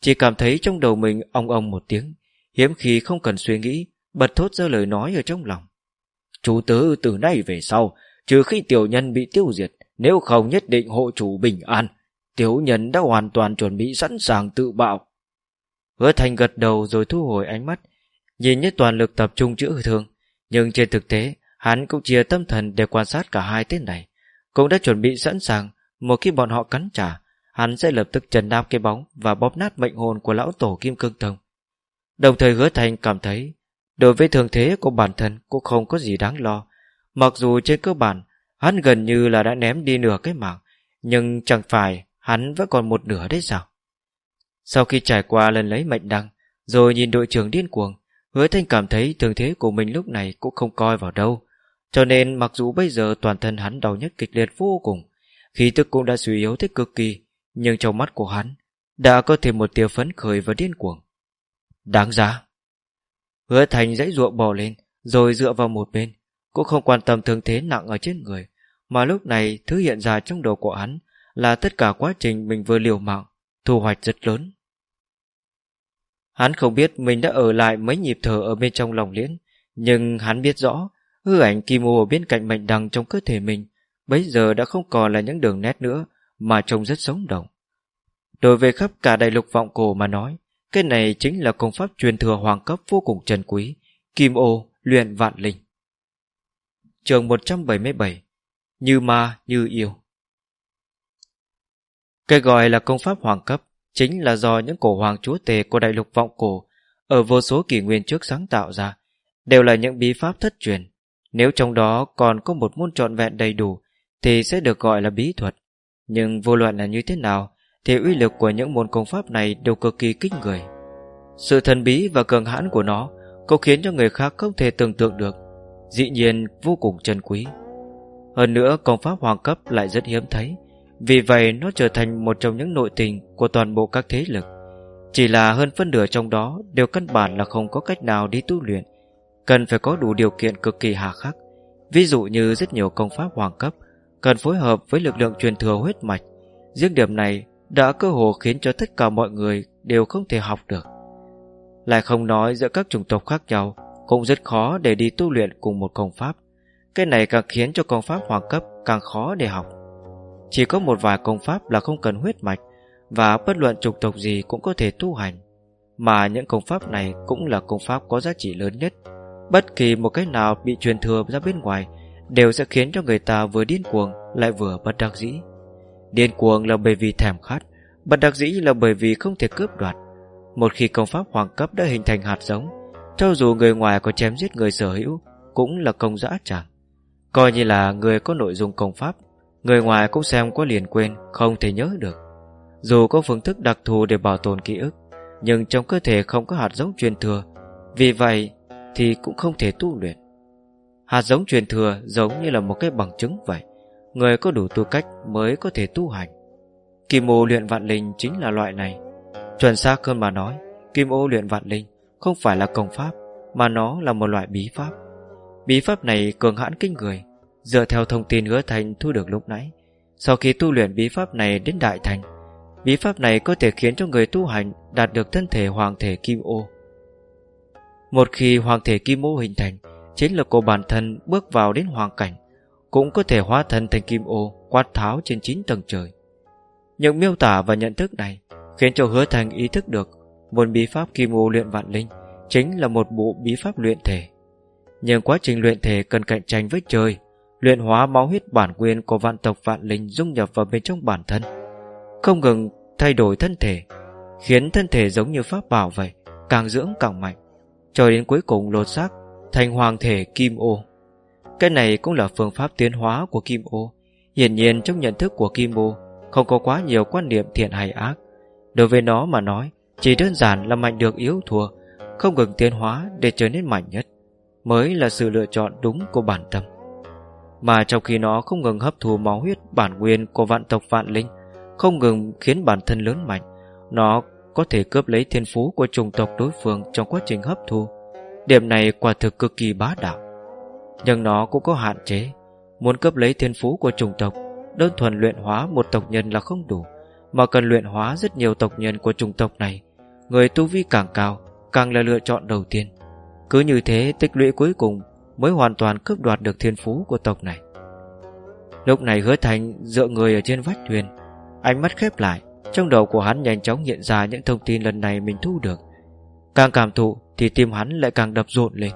Speaker 1: Chỉ cảm thấy trong đầu mình ong ong một tiếng, Hiếm khi không cần suy nghĩ, Bật thốt ra lời nói ở trong lòng. Chủ tớ từ nay về sau, Trừ khi tiểu nhân bị tiêu diệt, Nếu không nhất định hộ chủ bình an. Tiểu nhân đã hoàn toàn chuẩn bị sẵn sàng tự bạo. Hứa thành gật đầu rồi thu hồi ánh mắt, nhìn như toàn lực tập trung chữa thương. Nhưng trên thực tế, hắn cũng chia tâm thần để quan sát cả hai tên này. Cũng đã chuẩn bị sẵn sàng, một khi bọn họ cắn trả, hắn sẽ lập tức trần đáp cái bóng và bóp nát mệnh hồn của lão tổ Kim Cương Tông. Đồng thời hứa thành cảm thấy, đối với thường thế của bản thân cũng không có gì đáng lo. Mặc dù trên cơ bản, hắn gần như là đã ném đi nửa cái mạng, nhưng chẳng phải hắn vẫn còn một nửa đấy sao? Sau khi trải qua lần lấy mệnh đăng, rồi nhìn đội trưởng điên cuồng, hứa thanh cảm thấy thường thế của mình lúc này cũng không coi vào đâu. Cho nên mặc dù bây giờ toàn thân hắn đau nhất kịch liệt vô cùng, khí tức cũng đã suy yếu tới cực kỳ, nhưng trong mắt của hắn đã có thêm một tia phấn khởi và điên cuồng. Đáng giá. Hứa thành dãy ruộng bò lên, rồi dựa vào một bên, cũng không quan tâm thương thế nặng ở trên người, mà lúc này thứ hiện ra trong đầu của hắn là tất cả quá trình mình vừa liều mạng, thu hoạch rất lớn. Hắn không biết mình đã ở lại mấy nhịp thở ở bên trong lòng liễn, nhưng hắn biết rõ, hư ảnh kim ô bên cạnh mệnh đằng trong cơ thể mình, bây giờ đã không còn là những đường nét nữa, mà trông rất sống động. Đối với khắp cả đại lục vọng cổ mà nói, cái này chính là công pháp truyền thừa hoàng cấp vô cùng trân quý, kim ô, luyện vạn linh. Trường 177 Như ma, như yêu cái gọi là công pháp hoàng cấp chính là do những cổ hoàng chúa tề của đại lục vọng cổ ở vô số kỷ nguyên trước sáng tạo ra, đều là những bí pháp thất truyền. Nếu trong đó còn có một môn trọn vẹn đầy đủ thì sẽ được gọi là bí thuật. Nhưng vô luận là như thế nào thì uy lực của những môn công pháp này đều cực kỳ kinh người. Sự thần bí và cường hãn của nó cũng khiến cho người khác không thể tưởng tượng được, dĩ nhiên vô cùng trân quý. Hơn nữa công pháp hoàng cấp lại rất hiếm thấy, vì vậy nó trở thành một trong những nội tình của toàn bộ các thế lực. Chỉ là hơn phân nửa trong đó đều căn bản là không có cách nào đi tu luyện, cần phải có đủ điều kiện cực kỳ hà khắc. Ví dụ như rất nhiều công pháp hoàng cấp cần phối hợp với lực lượng truyền thừa huyết mạch. Riêng điểm này đã cơ hồ khiến cho tất cả mọi người đều không thể học được. Lại không nói giữa các chủng tộc khác nhau cũng rất khó để đi tu luyện cùng một công pháp. Cái này càng khiến cho công pháp hoàng cấp càng khó để học. Chỉ có một vài công pháp là không cần huyết mạch, Và bất luận trục tộc gì cũng có thể tu hành. Mà những công pháp này cũng là công pháp có giá trị lớn nhất. Bất kỳ một cách nào bị truyền thừa ra bên ngoài Đều sẽ khiến cho người ta vừa điên cuồng Lại vừa bất đắc dĩ. Điên cuồng là bởi vì thèm khát, Bất đắc dĩ là bởi vì không thể cướp đoạt. Một khi công pháp hoàng cấp đã hình thành hạt giống, Cho dù người ngoài có chém giết người sở hữu, Cũng là công dã chẳng Coi như là người có nội dung công pháp Người ngoài cũng xem có liền quên, Không thể nhớ được. Dù có phương thức đặc thù để bảo tồn ký ức, Nhưng trong cơ thể không có hạt giống truyền thừa. Vì vậy Thì cũng không thể tu luyện. Hạt giống truyền thừa giống như là một cái bằng chứng vậy. Người có đủ tư cách mới có thể tu hành. Kim ô luyện vạn linh chính là loại này. Chuẩn xác hơn mà nói, Kim ô luyện vạn linh Không phải là công pháp, Mà nó là một loại bí pháp. Bí pháp này cường hãn kinh người Dựa theo thông tin hứa thành thu được lúc nãy Sau khi tu luyện bí pháp này đến đại thành Bí pháp này có thể khiến cho người tu hành đạt được thân thể hoàng thể kim ô. Một khi hoàng thể kim ô hình thành, chính là cô bản thân bước vào đến hoàng cảnh, cũng có thể hóa thân thành kim ô quát tháo trên 9 tầng trời. Những miêu tả và nhận thức này khiến cho hứa thành ý thức được một bí pháp kim ô luyện vạn linh chính là một bộ bí pháp luyện thể. Nhưng quá trình luyện thể cần cạnh tranh với trời, luyện hóa máu huyết bản nguyên của vạn tộc vạn linh dung nhập vào bên trong bản thân, không ngừng thay đổi thân thể, khiến thân thể giống như pháp bảo vậy, càng dưỡng càng mạnh, cho đến cuối cùng lột xác thành hoàng thể kim ô. Cái này cũng là phương pháp tiến hóa của kim ô. Hiển nhiên trong nhận thức của kim ô không có quá nhiều quan niệm thiện hay ác. Đối với nó mà nói, chỉ đơn giản là mạnh được yếu thua, không ngừng tiến hóa để trở nên mạnh nhất, mới là sự lựa chọn đúng của bản tâm. Mà trong khi nó không ngừng hấp thu máu huyết bản nguyên của vạn tộc vạn linh, không ngừng khiến bản thân lớn mạnh, nó có thể cướp lấy thiên phú của chủng tộc đối phương trong quá trình hấp thu. Điểm này quả thực cực kỳ bá đạo. Nhưng nó cũng có hạn chế. Muốn cướp lấy thiên phú của chủng tộc, đơn thuần luyện hóa một tộc nhân là không đủ, mà cần luyện hóa rất nhiều tộc nhân của chủng tộc này. Người tu vi càng cao, càng là lựa chọn đầu tiên. Cứ như thế tích lũy cuối cùng mới hoàn toàn cướp đoạt được thiên phú của tộc này. Lúc này hứa thành dựa người ở trên vách thuyền, ánh mắt khép lại, trong đầu của hắn nhanh chóng hiện ra những thông tin lần này mình thu được. Càng cảm thụ thì tim hắn lại càng đập rộn lên.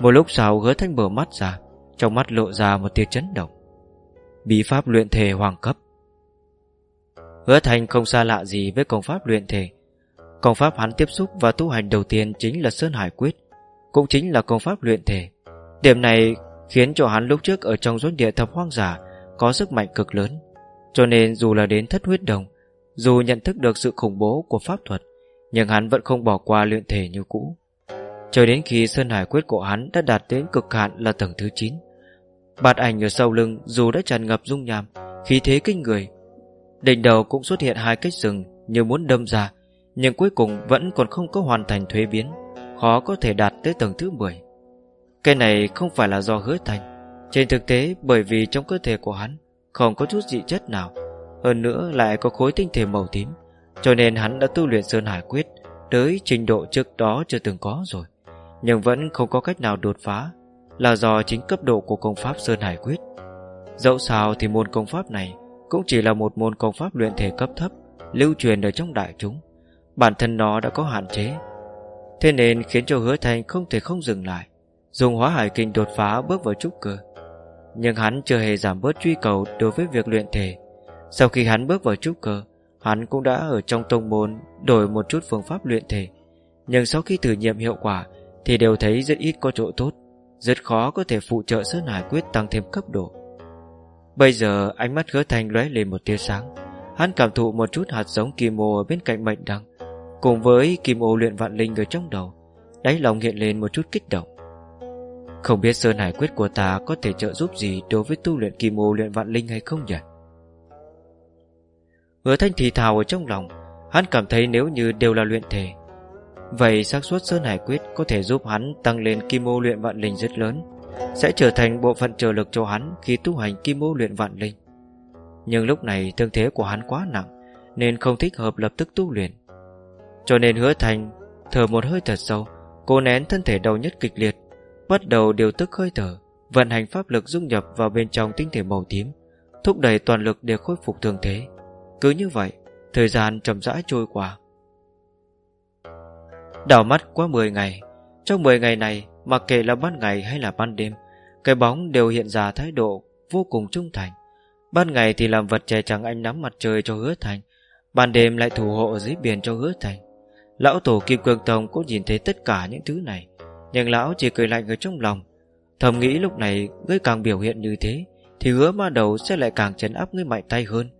Speaker 1: Một lúc sau hứa thanh mở mắt ra, trong mắt lộ ra một tia chấn động. Bí pháp luyện thể hoàng cấp. Hứa thanh không xa lạ gì với công pháp luyện thể. Công pháp hắn tiếp xúc và tu hành đầu tiên chính là Sơn Hải Quyết, cũng chính là công pháp luyện thể. Điểm này khiến cho hắn lúc trước ở trong doanh địa thập hoang giả có sức mạnh cực lớn. Cho nên dù là đến thất huyết đồng, dù nhận thức được sự khủng bố của pháp thuật, nhưng hắn vẫn không bỏ qua luyện thể như cũ. Cho đến khi Sơn Hải quyết của hắn đã đạt đến cực hạn là tầng thứ 9. Bạt ảnh ở sau lưng dù đã tràn ngập dung nham, khí thế kinh người. Đỉnh đầu cũng xuất hiện hai cách rừng như muốn đâm ra, nhưng cuối cùng vẫn còn không có hoàn thành thuế biến, khó có thể đạt tới tầng thứ 10. Cái này không phải là do hứa thành. Trên thực tế bởi vì trong cơ thể của hắn không có chút dị chất nào, hơn nữa lại có khối tinh thể màu tím, cho nên hắn đã tu luyện Sơn Hải Quyết tới trình độ trước đó chưa từng có rồi nhưng vẫn không có cách nào đột phá là do chính cấp độ của công pháp Sơn Hải Quyết. Dẫu sao thì môn công pháp này cũng chỉ là một môn công pháp luyện thể cấp thấp lưu truyền ở trong đại chúng. Bản thân nó đã có hạn chế. Thế nên khiến cho hứa thành không thể không dừng lại, dùng hóa hải kinh đột phá bước vào trúc cơ. Nhưng hắn chưa hề giảm bớt truy cầu đối với việc luyện thể. Sau khi hắn bước vào trúc cơ, hắn cũng đã ở trong tông môn đổi một chút phương pháp luyện thể. Nhưng sau khi thử nghiệm hiệu quả thì đều thấy rất ít có chỗ tốt, rất khó có thể phụ trợ Sơn Hải Quyết tăng thêm cấp độ. Bây giờ ánh mắt hứa thành lóe lên một tia sáng, hắn cảm thụ một chút hạt giống kỳ ô ở bên cạnh mệnh đăng, cùng với kim ô luyện vạn linh ở trong đầu, đáy lòng hiện lên một chút kích động. Không biết Sơn Hải Quyết của ta có thể trợ giúp gì đối với tu luyện kim ô luyện vạn linh hay không nhỉ? Hứa thanh thì thào ở trong lòng, hắn cảm thấy nếu như đều là luyện thể, Vậy xác suất Sơn Hải Quyết có thể giúp hắn tăng lên kim ô luyện vạn linh rất lớn, sẽ trở thành bộ phận trợ lực cho hắn khi tu hành kim ô luyện vạn linh. Nhưng lúc này thương thế của hắn quá nặng, nên không thích hợp lập tức tu luyện. Cho nên hứa thành thở một hơi thật sâu, cố nén thân thể đau nhất kịch liệt, bắt đầu điều tức hơi thở, vận hành pháp lực dung nhập vào bên trong tinh thể màu tím, thúc đẩy toàn lực để khôi phục thương thế. Cứ như vậy, thời gian chậm rãi trôi qua. Đảo mắt qua 10 ngày Trong 10 ngày này Mặc kệ là ban ngày hay là ban đêm Cái bóng đều hiện ra thái độ vô cùng trung thành Ban ngày thì làm vật che trắng ánh nắng mặt trời cho hứa thành Ban đêm lại thủ hộ dưới biển cho hứa thành Lão tổ Kim Cương Tông cũng nhìn thấy tất cả những thứ này, Nhưng lão chỉ cười lạnh ở trong lòng. Thầm nghĩ lúc này ngươi càng biểu hiện như thế, Thì hứa ma đầu sẽ lại càng chấn áp ngươi mạnh tay hơn.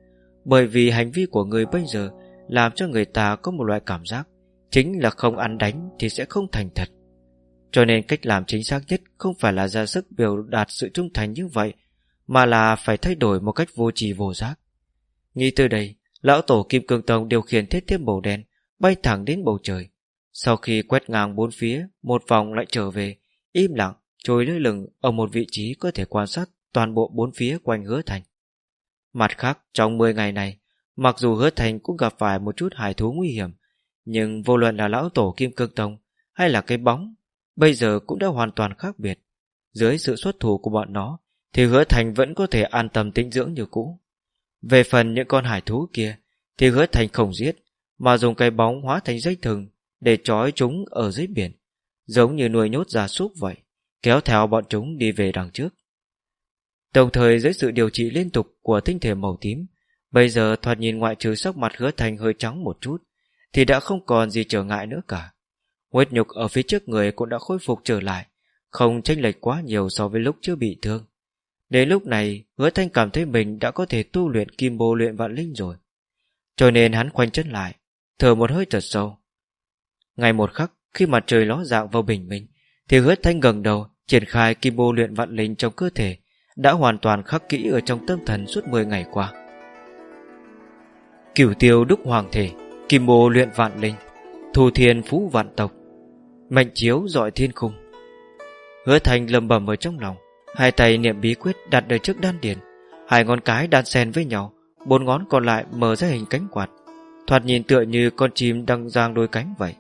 Speaker 1: Bởi vì hành vi của người bây giờ Làm cho người ta có một loại cảm giác, Chính là không ăn đánh thì sẽ không thành thật. Cho nên cách làm chính xác nhất Không phải là ra sức biểu đạt sự trung thành như vậy, Mà là phải thay đổi một cách vô trì vô giác. Nghĩ từ đây, Lão tổ Kim Cương Tông điều khiển thiết thiếp màu đen Bay thẳng đến bầu trời Sau khi quét ngang bốn phía Một vòng lại trở về Im lặng trôi lưỡi lửng Ở một vị trí có thể quan sát toàn bộ bốn phía quanh hứa thành Mặt khác trong 10 ngày này Mặc dù hứa thành cũng gặp phải một chút hải thú nguy hiểm, nhưng vô luận là lão tổ Kim Cương Tông hay là cái bóng, bây giờ cũng đã hoàn toàn khác biệt. Dưới sự xuất thủ của bọn nó, thì hứa thành vẫn có thể an tâm tĩnh dưỡng như cũ. Về phần những con hải thú kia, thì hứa thành không giết, mà dùng cái bóng hóa thành dây thừng để trói chúng ở dưới biển, giống như nuôi nhốt gia súc vậy, kéo theo bọn chúng đi về đằng trước. Đồng thời dưới sự điều trị liên tục của tinh thể màu tím, bây giờ thoạt nhìn ngoại trừ sắc mặt hứa thành hơi trắng một chút, thì đã không còn gì trở ngại nữa cả. Huyết nhục ở phía trước người cũng đã khôi phục trở lại, không chênh lệch quá nhiều so với lúc chưa bị thương. Đến lúc này, hứa thanh cảm thấy mình đã có thể tu luyện kim bô luyện vạn linh rồi. Cho nên hắn khoanh chân lại, thở một hơi thật sâu. Ngày một khắc, khi mặt trời ló dạng vào bình minh, thì hứa thanh gần đầu triển khai kim bô luyện vạn linh trong cơ thể, đã hoàn toàn khắc kỹ ở trong tâm thần suốt 10 ngày qua. Cửu tiêu đúc hoàng thể, kim bô luyện vạn linh, thu thiên phú vạn tộc, mệnh chiếu dọi thiên khung. Hứa thanh lầm bầm ở trong lòng, hai tay niệm bí quyết đặt đời trước đan điền, hai ngón cái đan xen với nhau, bốn ngón còn lại mở ra hình cánh quạt, thoạt nhìn tựa như con chim đang giang đôi cánh vậy.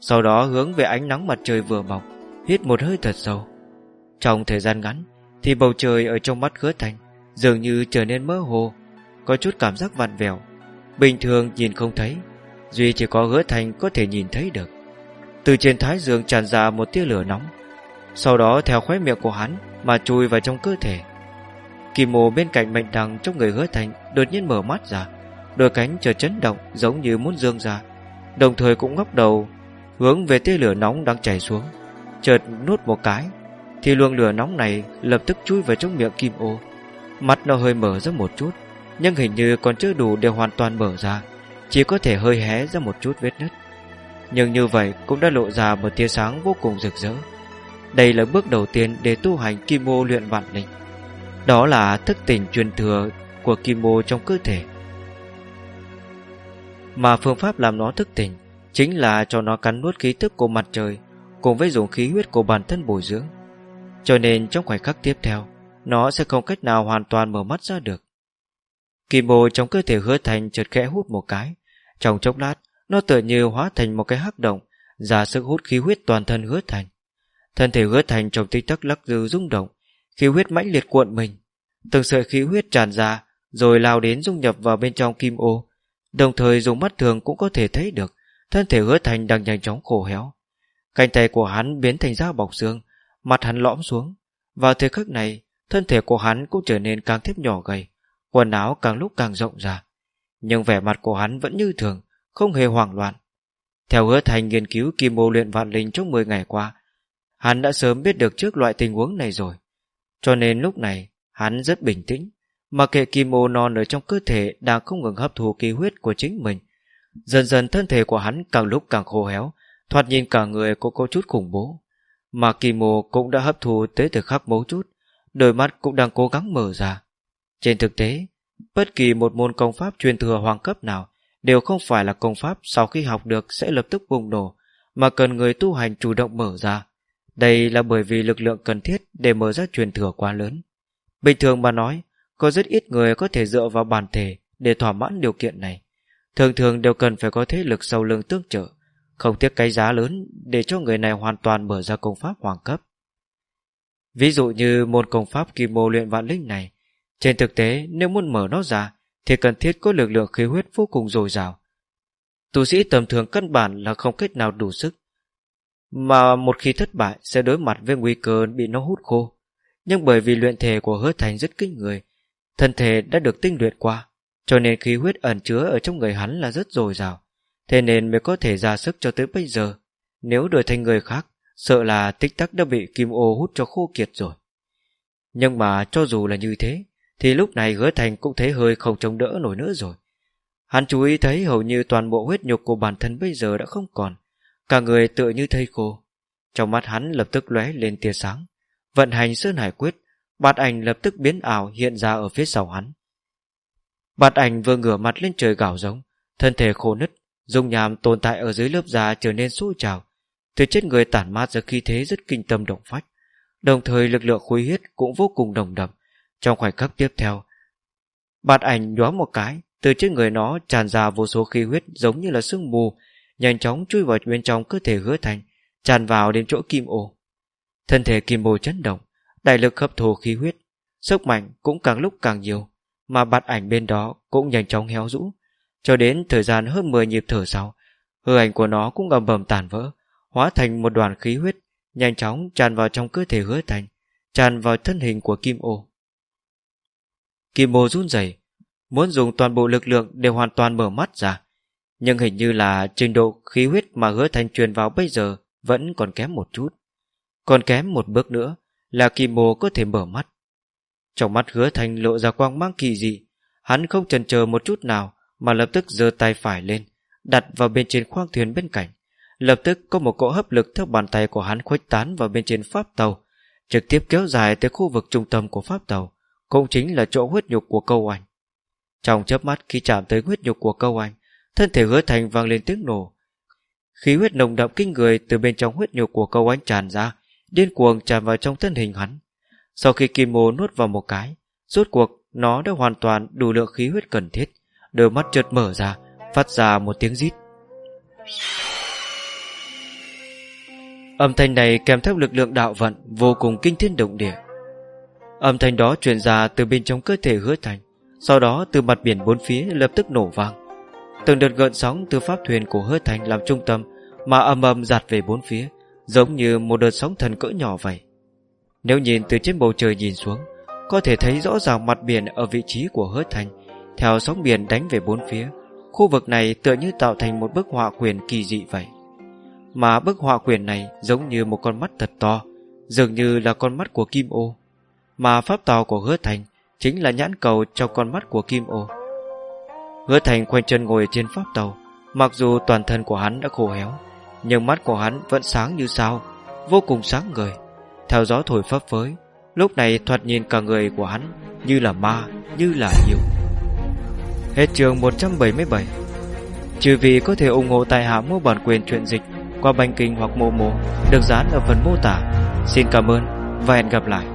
Speaker 1: Sau đó hướng về ánh nắng mặt trời vừa mọc, hít một hơi thật sâu. Trong thời gian ngắn, thì bầu trời ở trong mắt khứa thành dường như trở nên mơ hồ, có chút cảm giác vặn vẹo. Bình thường nhìn không thấy, duy chỉ có hứa thành có thể nhìn thấy được. Từ trên thái dương tràn ra một tia lửa nóng, sau đó theo khóe miệng của hắn mà chui vào trong cơ thể. Kim mô bên cạnh mệnh đằng trong người hứa thành đột nhiên mở mắt ra, đôi cánh chợt chấn động giống như muốn dương ra, đồng thời cũng ngóc đầu hướng về tia lửa nóng đang chảy xuống, chợt nuốt một cái thì luồng lửa nóng này lập tức chui vào trong miệng kim ô. Mắt nó hơi mở ra một chút Nhưng hình như còn chưa đủ để hoàn toàn mở ra Chỉ có thể hơi hé ra một chút vết nứt. Nhưng như vậy cũng đã lộ ra một tia sáng vô cùng rực rỡ. Đây là bước đầu tiên để tu hành kim ô luyện vạn linh. Đó là thức tỉnh truyền thừa của kim ô trong cơ thể. Mà phương pháp làm nó thức tỉnh Chính là cho nó cắn nuốt khí tức của mặt trời, Cùng với dùng khí huyết của bản thân bồi dưỡng. Cho nên trong khoảnh khắc tiếp theo, Nó sẽ không cách nào hoàn toàn mở mắt ra được. Kim bồ trong cơ thể hứa thành chợt khẽ hút một cái. Trong chốc lát, Nó tựa như hóa thành một cái hắc động, Ra sức hút khí huyết toàn thân hứa thành. Thân thể hứa thành trong tích tắc lắc dư rung động, Khí huyết mãnh liệt cuộn mình. Từng sợi khí huyết tràn ra, Rồi lao đến dung nhập vào bên trong kim ô Đồng thời dùng mắt thường cũng có thể thấy được, Thân thể hứa thành đang nhanh chóng khổ héo. Cánh tay của hắn biến thành da bọc xương, Mặt hắn lõm xuống. Vào thời khắc này, Thân thể của hắn cũng trở nên càng thêm nhỏ gầy, Quần áo càng lúc càng rộng ra. Nhưng vẻ mặt của hắn vẫn như thường, Không hề hoảng loạn. Theo hứa thành nghiên cứu kim mô luyện vạn linh trong 10 ngày qua, Hắn đã sớm biết được trước loại tình huống này rồi. Cho nên lúc này, Hắn rất bình tĩnh mặc kệ kim ô non ở trong cơ thể Đang không ngừng hấp thu khí huyết của chính mình. Dần dần thân thể của hắn càng lúc càng khô héo, Thoạt nhìn cả người có có chút khủng bố. Mà kỳ mô cũng đã hấp thu tới từ khắc mấu chút Đôi mắt cũng đang cố gắng mở ra. Trên thực tế, Bất kỳ một môn công pháp truyền thừa hoàng cấp nào Đều không phải là công pháp Sau khi học được sẽ lập tức bùng nổ, Mà cần người tu hành chủ động mở ra. Đây là bởi vì lực lượng cần thiết Để mở ra truyền thừa quá lớn. Bình thường mà nói có rất ít người có thể dựa vào bản thể Để thỏa mãn điều kiện này Thường thường đều cần phải có thế lực sâu lưng tương trợ không tiếc cái giá lớn để cho người này hoàn toàn mở ra công pháp hoàng cấp. Ví dụ như môn công pháp kim mô luyện vạn linh này, trên thực tế nếu muốn mở nó ra thì cần thiết có lực lượng khí huyết vô cùng dồi dào. Tu sĩ tầm thường căn bản là không cách nào đủ sức, mà một khi thất bại sẽ đối mặt với nguy cơ bị nó hút khô. Nhưng bởi vì luyện thể của hứa thành rất kinh người, thân thể đã được tinh luyện qua, cho nên khí huyết ẩn chứa ở trong người hắn là rất dồi dào. Thế nên mới có thể ra sức cho tới bây giờ. Nếu đổi thành người khác Sợ là tích tắc đã bị kim ô hút cho khô kiệt rồi. Nhưng mà cho dù là như thế Thì lúc này hứa thành cũng thấy hơi không chống đỡ nổi nữa rồi. Hắn chú ý thấy hầu như toàn bộ huyết nhục của bản thân bây giờ đã không còn Cả người tựa như thây khô. Trong mắt hắn lập tức lóe lên tia sáng Vận hành sơn hải quyết Bạt ảnh lập tức biến ảo hiện ra ở phía sau hắn. Bạt ảnh vừa ngửa mặt lên trời gào giống Thân thể khô nứt Dung nhàm tồn tại ở dưới lớp da trở nên sôi trào Từ chết người tản mát ra khí thế rất kinh tâm động phách. Đồng thời lực lượng khối huyết cũng vô cùng đồng đậm. Trong khoảnh khắc tiếp theo Bạt ảnh nhóa một cái Từ trên người nó tràn ra vô số khí huyết giống như là sương mù, nhanh chóng chui vào bên trong cơ thể hứa thành, tràn vào đến chỗ kim ô. Thân thể kim ô chấn động, đại lực hấp thù khí huyết, sức mạnh cũng càng lúc càng nhiều, mà bạt ảnh bên đó cũng nhanh chóng héo rũ. Cho đến thời gian hơn 10 nhịp thở sau, hư ảnh của nó cũng ầm bầm tàn vỡ, hóa thành một đoàn khí huyết, nhanh chóng tràn vào trong cơ thể hứa thành, tràn vào thân hình của kim ô. Kim ô run rẩy, muốn dùng toàn bộ lực lượng để hoàn toàn mở mắt ra, nhưng hình như là trình độ khí huyết mà hứa thành truyền vào bây giờ vẫn còn kém một chút. Còn kém một bước nữa là kim mô có thể mở mắt. Trong mắt hứa thành lộ ra quang mang kỳ dị, hắn không chần chờ một chút nào mà lập tức giơ tay phải lên, đặt vào bên trên khoang thuyền bên cạnh. Lập tức có một cỗ hấp lực theo bàn tay của hắn khuếch tán vào bên trên pháp tàu, trực tiếp kéo dài tới khu vực trung tâm của pháp tàu, cũng chính là chỗ huyết nhục của câu anh. Trong chớp mắt khi chạm tới huyết nhục của câu anh, thân thể hứa thành vang lên tiếng nổ. Khí huyết nồng đậm kinh người từ bên trong huyết nhục của câu anh tràn ra, điên cuồng tràn vào trong thân hình hắn. Sau khi kim mô nuốt vào một cái, rốt cuộc nó đã hoàn toàn đủ lượng khí huyết cần thiết, đôi mắt chợt mở ra, phát ra một tiếng rít. Âm thanh này kèm theo lực lượng đạo vận vô cùng kinh thiên động địa. Âm thanh đó truyền ra từ bên trong cơ thể hứa thành, sau đó từ mặt biển bốn phía lập tức nổ vang. Từng đợt gợn sóng từ pháp thuyền của hứa thành làm trung tâm mà âm âm giạt về bốn phía, giống như một đợt sóng thần cỡ nhỏ vậy. Nếu nhìn từ trên bầu trời nhìn xuống, có thể thấy rõ ràng mặt biển ở vị trí của hứa thành, theo sóng biển đánh về bốn phía. Khu vực này tựa như tạo thành một bức họa quyền kỳ dị vậy. Mà bức họa quyền này giống như một con mắt thật to, dường như là con mắt của Kim Ô. Mà pháp tàu của hứa thành chính là nhãn cầu trong con mắt của Kim Ô. Hứa thành quanh chân ngồi trên pháp tàu, mặc dù toàn thân của hắn đã khô héo, nhưng mắt của hắn vẫn sáng như sao, vô cùng sáng người Theo gió thổi phấp phới, lúc này thoạt nhìn cả người của hắn như là ma, như là yêu. Hết trường 177 Trừ vì có thể ủng hộ tài hạ mua bản quyền truyện dịch qua banh kinh hoặc mô mô được dán ở phần mô tả. Xin cảm ơn và hẹn gặp lại.